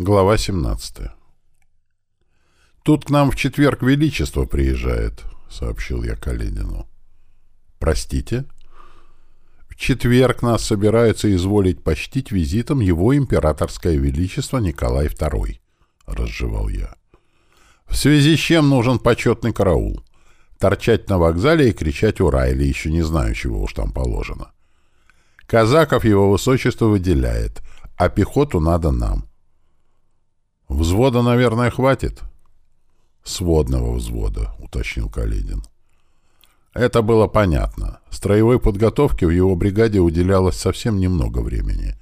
Глава 17. «Тут к нам в четверг Величество приезжает», — сообщил я Каледину. «Простите?» «В четверг нас собирается изволить почтить визитом его императорское величество Николай II», — разжевал я. «В связи с чем нужен почетный караул? Торчать на вокзале и кричать «Ура!» или еще не знаю, чего уж там положено. Казаков его высочество выделяет, а пехоту надо нам. Взвода, наверное, хватит? Сводного взвода, уточнил Каледин. Это было понятно. Строевой подготовке в его бригаде уделялось совсем немного времени.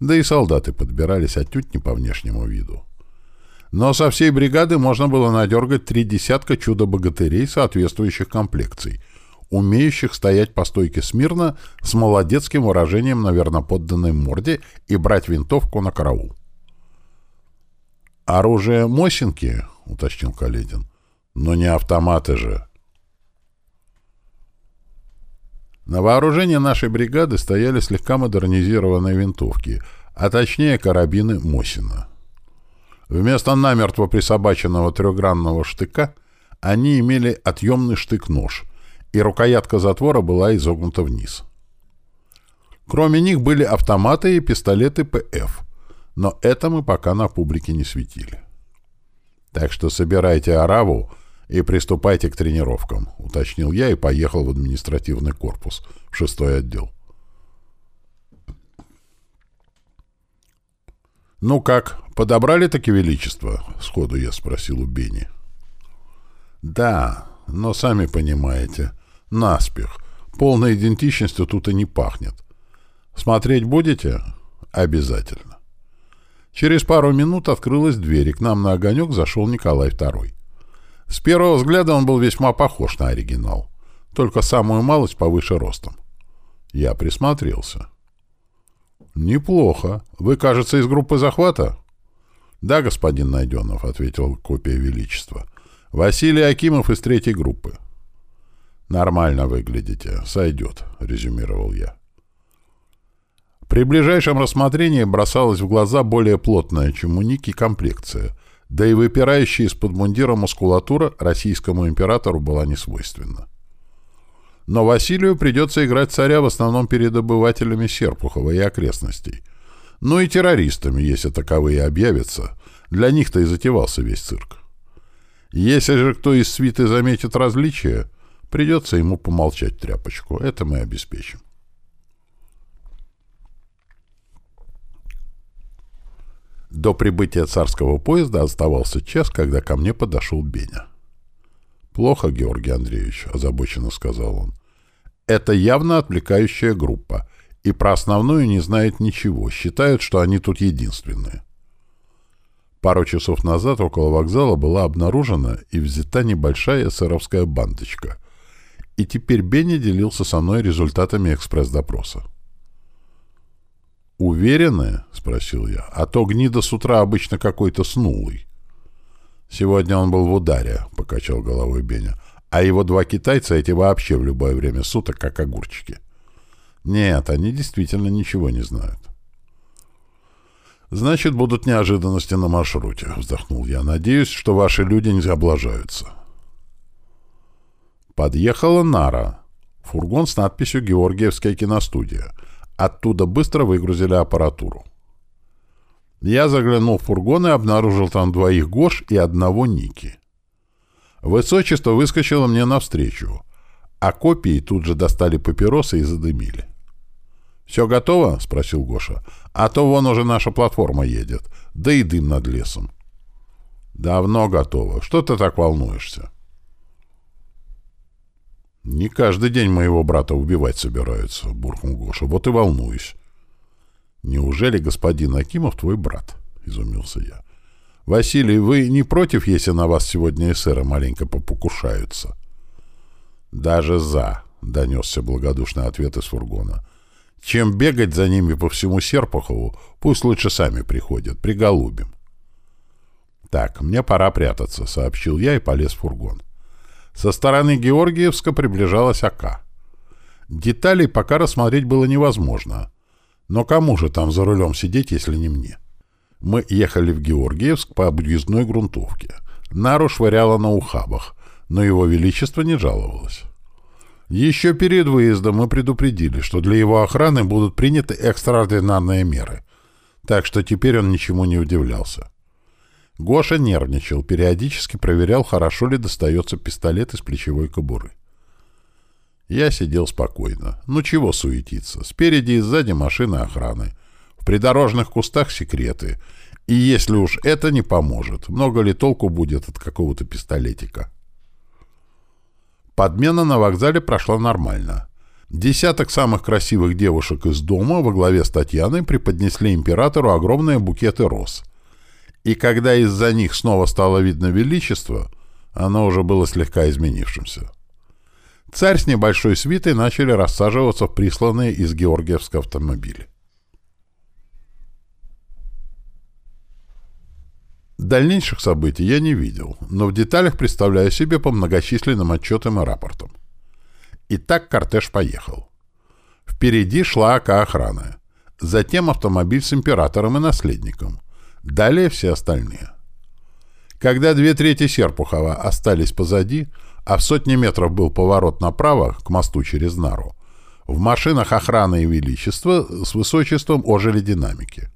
Да и солдаты подбирались отнюдь не по внешнему виду. Но со всей бригады можно было надергать три десятка чудо-богатырей соответствующих комплекций, умеющих стоять по стойке смирно с молодецким выражением на верноподданной морде и брать винтовку на караул. «Оружие Мосинки?» — уточнил Каледин. «Но не автоматы же». На вооружении нашей бригады стояли слегка модернизированные винтовки, а точнее карабины Мосина. Вместо намертво присобаченного трехгранного штыка они имели отъемный штык-нож, и рукоятка затвора была изогнута вниз. Кроме них были автоматы и пистолеты ПФ — но это мы пока на публике не светили. Так что собирайте ораву и приступайте к тренировкам, уточнил я и поехал в административный корпус, в шестой отдел. «Ну как, подобрали таки величество?» — сходу я спросил у Бени. «Да, но сами понимаете, наспех. Полной идентичностью тут и не пахнет. Смотреть будете? Обязательно». Через пару минут открылась дверь, и к нам на огонек зашел Николай II. С первого взгляда он был весьма похож на оригинал, только самую малость повыше ростом. Я присмотрелся. «Неплохо. Вы, кажется, из группы захвата?» «Да, господин Найденов», — ответил копия Величества. «Василий Акимов из третьей группы». «Нормально выглядите. Сойдет», — резюмировал я. При ближайшем рассмотрении бросалась в глаза более плотная, чем у Ники, комплекция, да и выпирающая из-под мундира мускулатура российскому императору была несвойственна. Но Василию придется играть царя в основном перед обывателями Серпухова и окрестностей. Ну и террористами, если таковые объявятся. Для них-то и затевался весь цирк. Если же кто из свиты заметит различия, придется ему помолчать тряпочку. Это мы обеспечим. До прибытия царского поезда оставался час, когда ко мне подошел Беня. «Плохо, Георгий Андреевич», — озабоченно сказал он. «Это явно отвлекающая группа, и про основную не знает ничего, считают, что они тут единственные». Пару часов назад около вокзала была обнаружена и взята небольшая эсеровская бандочка, и теперь Бенни делился со мной результатами экспресс-допроса. «Уверены?» — спросил я. «А то гнида с утра обычно какой-то снулый». «Сегодня он был в ударе», — покачал головой Беня. «А его два китайца эти вообще в любое время суток как огурчики». «Нет, они действительно ничего не знают». «Значит, будут неожиданности на маршруте», — вздохнул я. «Надеюсь, что ваши люди не облажаются». Подъехала Нара. Фургон с надписью «Георгиевская киностудия». Оттуда быстро выгрузили аппаратуру. Я заглянул в фургон и обнаружил там двоих Гош и одного Ники. Высочество выскочило мне навстречу, а копии тут же достали папиросы и задымили. «Все готово?» — спросил Гоша. «А то вон уже наша платформа едет, да и дым над лесом». «Давно готово. Что ты так волнуешься?» «Не каждый день моего брата убивать собираются», — буркнул Гоша. «Вот и волнуюсь». «Неужели господин Акимов твой брат?» — изумился я. «Василий, вы не против, если на вас сегодня эсеры маленько попокушаются?» «Даже за», — донесся благодушный ответ из фургона. «Чем бегать за ними по всему Серпухову, пусть лучше сами приходят, приголубим». «Так, мне пора прятаться», — сообщил я и полез в фургон. Со стороны Георгиевска приближалась АК. Деталей пока рассмотреть было невозможно. Но кому же там за рулем сидеть, если не мне? Мы ехали в Георгиевск по объездной грунтовке. Нару швыряло на ухабах, но его величество не жаловалось. Еще перед выездом мы предупредили, что для его охраны будут приняты экстраординарные меры, так что теперь он ничему не удивлялся. Гоша нервничал, периодически проверял, хорошо ли достается пистолет из плечевой кобуры. Я сидел спокойно. Ну чего суетиться? Спереди и сзади машины охраны. В придорожных кустах секреты. И если уж это не поможет, много ли толку будет от какого-то пистолетика? Подмена на вокзале прошла нормально. Десяток самых красивых девушек из дома во главе с Татьяной преподнесли императору огромные букеты роз. И когда из-за них снова стало видно величество, оно уже было слегка изменившимся. Царь с небольшой свитой начали рассаживаться в присланные из Георгиевска автомобили. Дальнейших событий я не видел, но в деталях представляю себе по многочисленным отчетам и рапортам. И так кортеж поехал. Впереди шла АК-охрана. Затем автомобиль с императором и наследником. Далее все остальные. Когда две трети Серпухова остались позади, а в сотни метров был поворот направо, к мосту через Нару, в машинах охраны и величества с высочеством ожили динамики.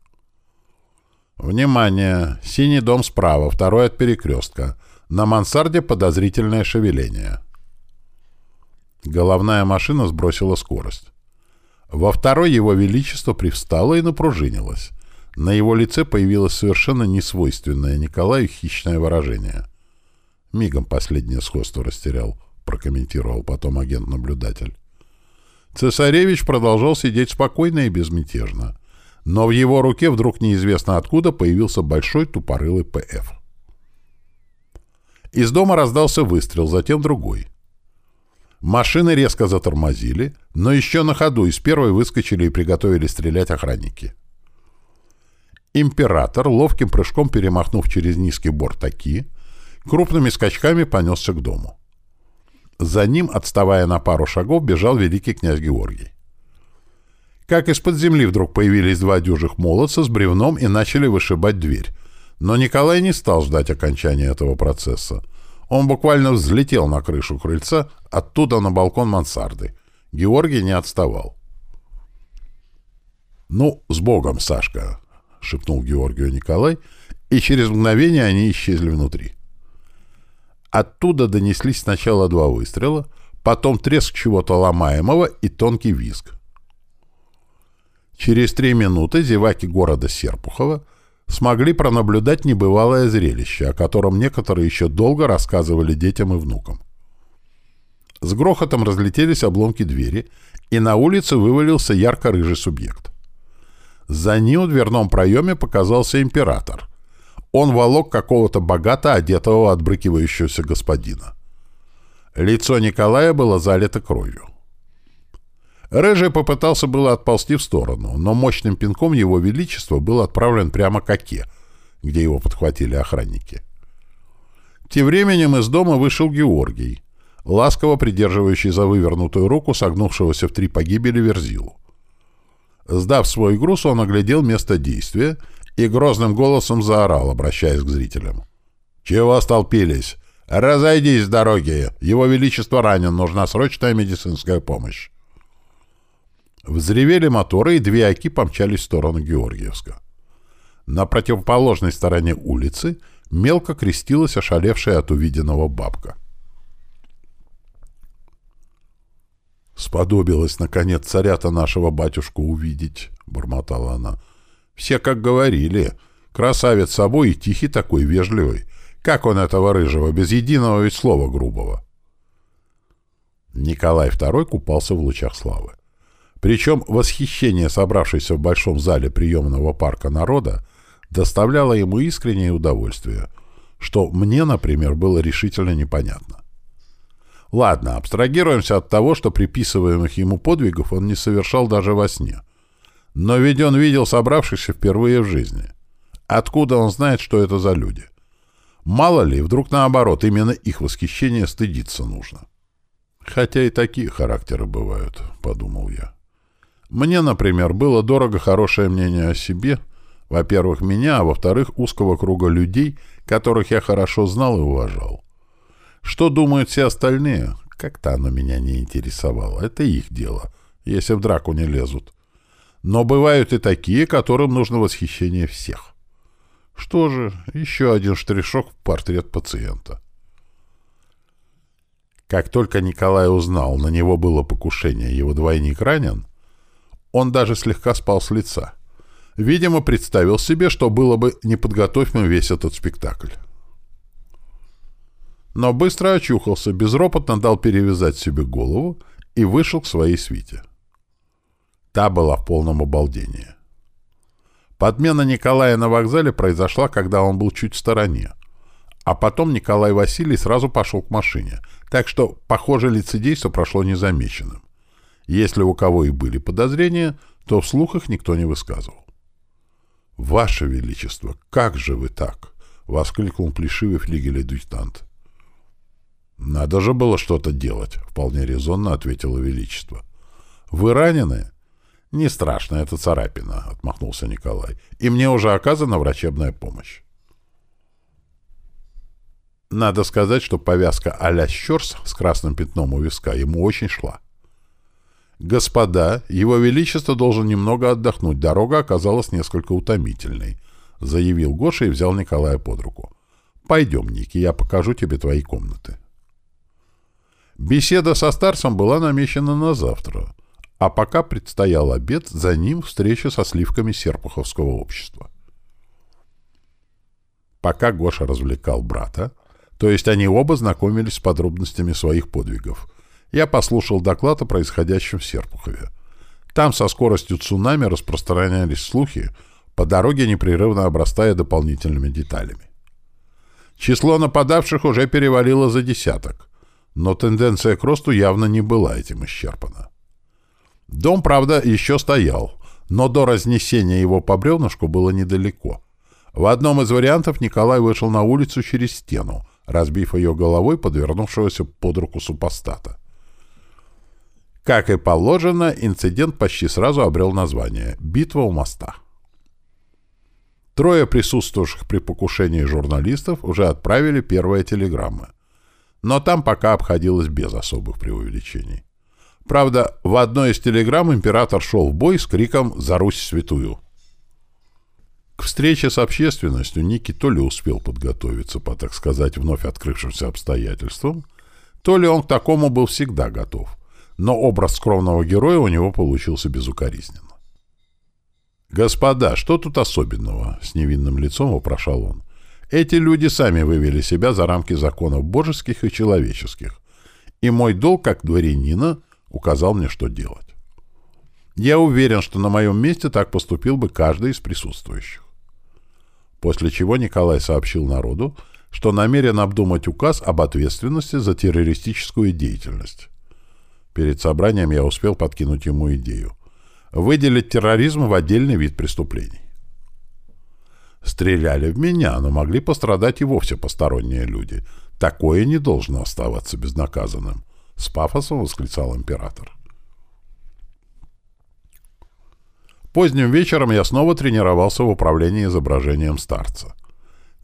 «Внимание! Синий дом справа, второй от перекрестка. На мансарде подозрительное шевеление». Головная машина сбросила скорость. Во второй его величество привстало и напружинилось. На его лице появилось совершенно несвойственное Николаю хищное выражение. Мигом последнее сходство растерял, прокомментировал потом агент-наблюдатель. Цесаревич продолжал сидеть спокойно и безмятежно но в его руке вдруг неизвестно откуда появился большой тупорылый ПФ. Из дома раздался выстрел, затем другой. Машины резко затормозили, но еще на ходу из первой выскочили и приготовили стрелять охранники. Император, ловким прыжком перемахнув через низкий борт таки, крупными скачками понесся к дому. За ним, отставая на пару шагов, бежал великий князь Георгий как из-под земли вдруг появились два дюжих молодца с бревном и начали вышибать дверь. Но Николай не стал ждать окончания этого процесса. Он буквально взлетел на крышу крыльца, оттуда на балкон мансарды. Георгий не отставал. «Ну, с Богом, Сашка!» — шепнул Георгию Николай, и через мгновение они исчезли внутри. Оттуда донеслись сначала два выстрела, потом треск чего-то ломаемого и тонкий визг. Через три минуты зеваки города Серпухова смогли пронаблюдать небывалое зрелище, о котором некоторые еще долго рассказывали детям и внукам. С грохотом разлетелись обломки двери, и на улице вывалился ярко-рыжий субъект. За ним в дверном проеме показался император. Он волок какого-то богато одетого отбрыкивающегося господина. Лицо Николая было залито кровью. Рыжий попытался было отползти в сторону, но мощным пинком его величество был отправлен прямо к оке, где его подхватили охранники. Тем временем из дома вышел Георгий, ласково придерживающий за вывернутую руку согнувшегося в три погибели Верзилу. Сдав свой груз, он оглядел место действия и грозным голосом заорал, обращаясь к зрителям. «Чего столпились? Разойдись с дороги! Его Величество ранен, нужна срочная медицинская помощь!» Взревели моторы, и две оки помчались в сторону Георгиевска. На противоположной стороне улицы мелко крестилась ошалевшая от увиденного бабка. «Сподобилась, наконец, царя-то нашего батюшку увидеть», — бормотала она. «Все как говорили. Красавец собой и тихий такой, вежливый. Как он этого рыжего, без единого ведь слова грубого?» Николай II купался в лучах славы. Причем восхищение собравшейся в большом зале приемного парка народа доставляло ему искреннее удовольствие, что мне, например, было решительно непонятно. Ладно, абстрагируемся от того, что приписываемых ему подвигов он не совершал даже во сне. Но ведь он видел собравшихся впервые в жизни. Откуда он знает, что это за люди? Мало ли, вдруг наоборот, именно их восхищение стыдиться нужно. Хотя и такие характеры бывают, подумал я. Мне, например, было дорого хорошее мнение о себе, Во-первых, меня, а во-вторых, узкого круга людей, которых я хорошо знал и уважал. Что думают все остальные? Как-то оно меня не интересовало. Это их дело, если в драку не лезут. Но бывают и такие, которым нужно восхищение всех. Что же, еще один штришок в портрет пациента. Как только Николай узнал, на него было покушение, его двойник ранен, он даже слегка спал с лица. Видимо, представил себе, что было бы, не весь этот спектакль. Но быстро очухался, безропотно дал перевязать себе голову и вышел к своей свите. Та была в полном обалдении. Подмена Николая на вокзале произошла, когда он был чуть в стороне. А потом Николай Василий сразу пошел к машине, так что, похоже, лицедейство прошло незамеченным. Если у кого и были подозрения, то вслух их никто не высказывал. «Ваше Величество, как же вы так?» — воскликнул плешивый флигель-адъютант. «Надо же было что-то делать», — вполне резонно ответило Величество. «Вы ранены?» «Не страшно, это царапина», — отмахнулся Николай. «И мне уже оказана врачебная помощь». Надо сказать, что повязка а-ля Щерс с красным пятном у виска ему очень шла. «Господа, его величество должен немного отдохнуть, дорога оказалась несколько утомительной», — заявил Гоша и взял Николая под руку. «Пойдем, Ники, я покажу тебе твои комнаты». Беседа со старцем была намечена на завтра, а пока предстоял обед, за ним встреча со сливками Серпуховского общества. Пока Гоша развлекал брата, то есть они оба знакомились с подробностями своих подвигов, я послушал доклад о происходящем в Серпухове. Там со скоростью цунами распространялись слухи, по дороге непрерывно обрастая дополнительными деталями. Число нападавших уже перевалило за десяток, но тенденция к росту явно не была этим исчерпана. Дом, правда, еще стоял, но до разнесения его по бревнышку было недалеко. В одном из вариантов Николай вышел на улицу через стену, разбив ее головой подвернувшегося под руку супостата. Как и положено, инцидент почти сразу обрел название «Битва у моста». Трое присутствовавших при покушении журналистов уже отправили первые телеграммы но там пока обходилось без особых преувеличений. Правда, в одной из телеграмм император шел в бой с криком «За Русь святую!». К встрече с общественностью Ники то ли успел подготовиться по, так сказать, вновь открывшимся обстоятельствам, то ли он к такому был всегда готов, но образ скромного героя у него получился безукоризненно. «Господа, что тут особенного?» — с невинным лицом вопрошал он. Эти люди сами вывели себя за рамки законов божеских и человеческих, и мой долг как дворянина указал мне, что делать. Я уверен, что на моем месте так поступил бы каждый из присутствующих. После чего Николай сообщил народу, что намерен обдумать указ об ответственности за террористическую деятельность. Перед собранием я успел подкинуть ему идею. Выделить терроризм в отдельный вид преступлений. Стреляли в меня, но могли пострадать и вовсе посторонние люди. Такое не должно оставаться безнаказанным. С пафосом восклицал император. Поздним вечером я снова тренировался в управлении изображением старца.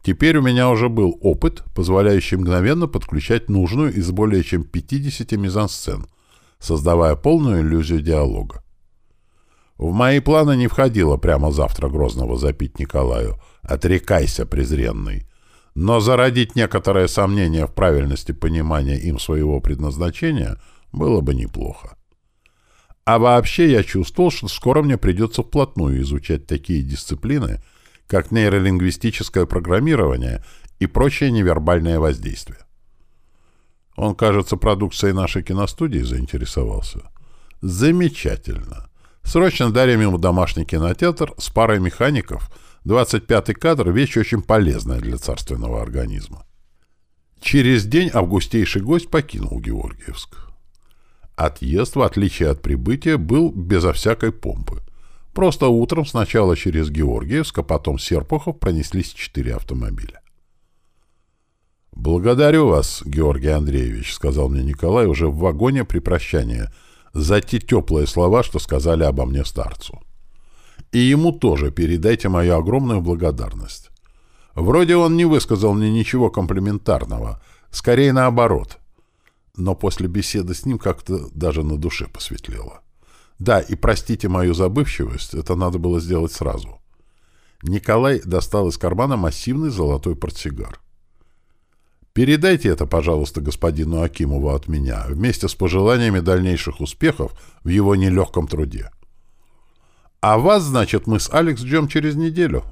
Теперь у меня уже был опыт, позволяющий мгновенно подключать нужную из более чем 50 мизансцен, создавая полную иллюзию диалога. В мои планы не входило прямо завтра Грозного запить Николаю — Отрекайся, презренный. Но зародить некоторое сомнение в правильности понимания им своего предназначения было бы неплохо. А вообще я чувствовал, что скоро мне придется вплотную изучать такие дисциплины, как нейролингвистическое программирование и прочее невербальное воздействие. Он, кажется, продукцией нашей киностудии заинтересовался. Замечательно. Срочно дарим ему домашний кинотеатр с парой механиков — 25-й кадр — вещь очень полезная для царственного организма. Через день августейший гость покинул Георгиевск. Отъезд, в отличие от прибытия, был безо всякой помпы. Просто утром сначала через Георгиевск, а потом Серпухов пронеслись четыре автомобиля. «Благодарю вас, Георгий Андреевич», — сказал мне Николай уже в вагоне при прощании, за те теплые слова, что сказали обо мне старцу. И ему тоже передайте мою огромную благодарность. Вроде он не высказал мне ничего комплиментарного, скорее наоборот. Но после беседы с ним как-то даже на душе посветлело. Да, и простите мою забывчивость, это надо было сделать сразу. Николай достал из кармана массивный золотой портсигар. Передайте это, пожалуйста, господину Акимову от меня, вместе с пожеланиями дальнейших успехов в его нелегком труде. А вас, значит, мы с Алекс ждем через неделю.